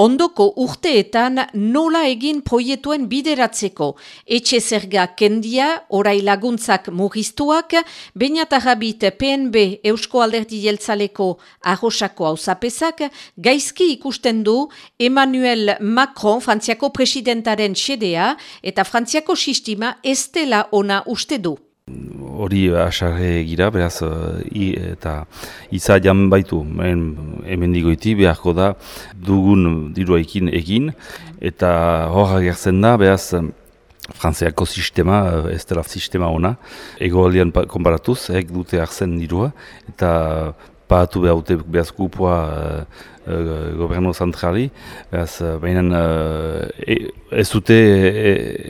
ondoko urteetan nola egin proietuen bideratzeko. Etxe zerga kendia, orai laguntzak mugiztuak, bainatarrabit PNB Eusko Alderdi Jeltzaleko arrosako hausapezak, gaizki ikusten du Emmanuel Macron, Frantziako presidentaren txedea, eta Frantziako sistema ez dela ona uste du hori asarre gira, beraz, uh, i, eta iza jan baitu, hemen digoiti, beharko da, dugun diruaikin egin, eta hor agertzen da, beraz, Frantziako sistema, eh, ez dela sistema ona, ego aldean konparatuz, ek dute hartzen dirua, eta patu behaute behaz gupua uh, gobernu zentrali, behaz, baina uh, ez dute,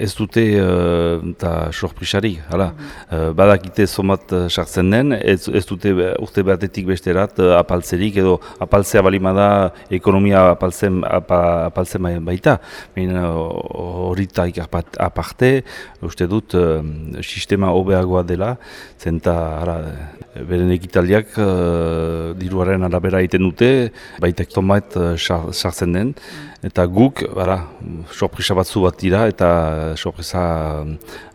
ez dute eta uh, sorprisarik, hala. Uh, badakite somat sartzen den, ez, ez dute urte batetik besterat uh, apaltzerik, edo apaltzea balimada ekonomia apaltzen, apa, apaltzen baita. Baina hori uh, aparte, uste dut, uh, sistema hobeagoa dela, zenta, hala, beren ekitaliak uh, diruaren arabera egiten dute, baitek tomait uh, sartzen den, eta guk, bara, sorpresa batzu bat dira, eta sorpresa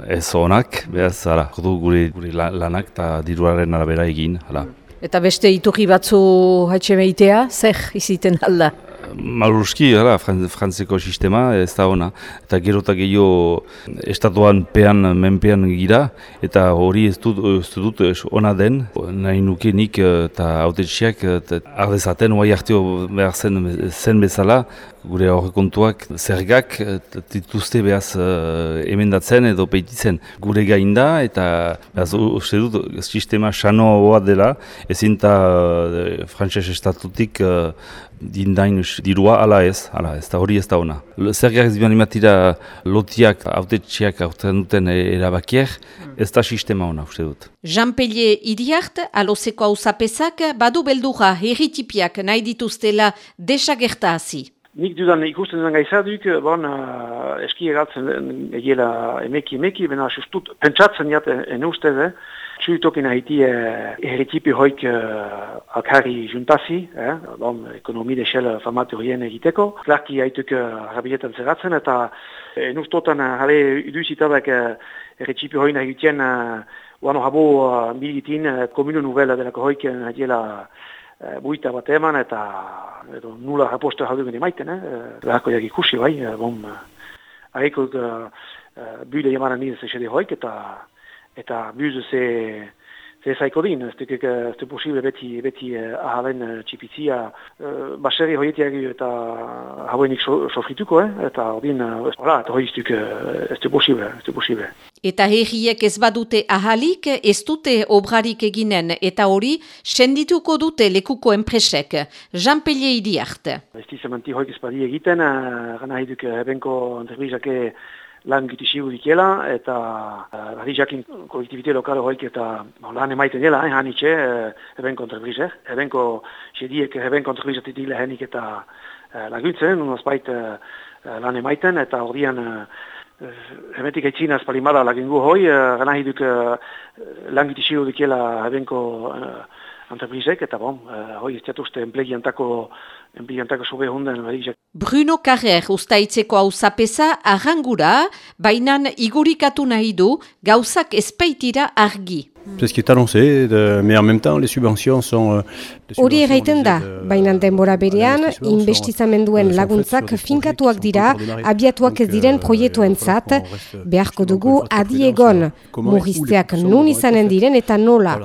ez honak, behaz, ara, gure, gure lanak eta diruaren arabera egin, hala. Eta beste iturri batzu behitea, zer iziten alda? Maluski, gara, frantzeko sistema ez da ona. Eta gero eta gehiago estatuan pean, menpean gira, eta hori ez dut, ez dut ona den, nahi nuke nik eta autetxiak ardezaten, oai hartio behar zen, zen bezala, gure kontuak zergak dituzte behaz uh, emendatzen edo peititzen gure gain da, eta behaz, uste dut, sistema hoa dela, ezinta uh, frantses estatutik uh, dindain dirua ala ez, ala ez da hori ez da ona. Zergak ez bian lotiak, autetxiak aurten duten erabakier, ez da sistema ona, uste dut. Jean Pellier iriart, alozeko hau zapezak, badu beldura herritipiak nahi dituztela desagerta hazi. Nik dudan ikusten den gaizaduk, bon, uh, eski egatzen egela emeki emeki, bena sustut, pentsatzen jaten ene ustez, eh? Txuitokin haiti eh, erretipi hoik eh, alkari juntasi, eh? bon, ekonomi desel famatu horien egiteko. Klarki haituk uh, zeratzen, eta eh, nustotan uh, jale iduzitabak uh, erretipi hoina egiten uh, uano habo uh, militin uh, komino nuvela delako hoik uh, uh, buita bat eman eta edo nula raposta hau dugu maiten, eh? Beharko jak ikusi bai, uh, bom, uh, ahiko uh, bude jamanan nire hoik eta eta buzu ze ze zaiko din, ez duk ez du posible beti, beti uh, ahalen txipitzia uh, baserri hoietiak eta hauenik sofrituko, eh? eta odin, uh, eta hoi ez du posible, ez du posible. Eta herriek ez badute ahalik, ez dute obrarik eginen, eta hori sendituko dute lekuko enpresek. Jean Pellier idiart. Ez dizemanti hoik ez badi egiten, uh, gana hiduk ebenko entreprizake lan gitisigu dikela, eta uh, eh, jakin kolektibite lokal hoik eta no, lan emaiten dela, eh, hanitxe, uh, eben kontrabrizek, ebenko xediek eben kontrabrizetik dile henik eta uh, laguntzen, unaz bait uh, lan emaiten, eta hordian uh, Hemetik eitzinaz palimada lagingu hoi, uh, gana hiduk uh, lan gitisigu dikela ebenko uh, entreprisek, eta bon, uh, hoi ez jatuzte enplegiantako, enplegiantako sobe hunden. Bruno Carrer ustaitzeko hau zapesa arrangura, bainan igurikatu nahi du gauzak ezpeitira argi. C'est ce qui est annoncé, de, mais en même temps, les subventions sont... Euh, Hori erraiten da, baina denbora berean, investizamenduen laguntzak finkatuak dira, abiatuak ez diren proiektuen zat, beharko dugu adiegon, murrizteak nun izanen diren eta nola.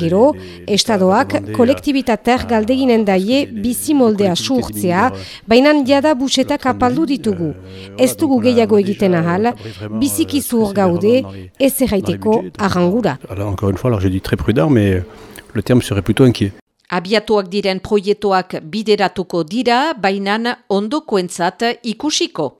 Gero, estadoak kolektibitater galdeginen daie bizi moldea suhurtzea, baina jada busetak apaldu ditugu. Ez dugu gehiago egiten ahal, biziki zuhur gaude, ez erraiteko arrangura. Encore une fois, alors j'ai dit très prudent, mais le terme serait plutôt inquiet. Abiatuak diren proiektuak bideratuko dira, bainan ondokoentzat ikusiko.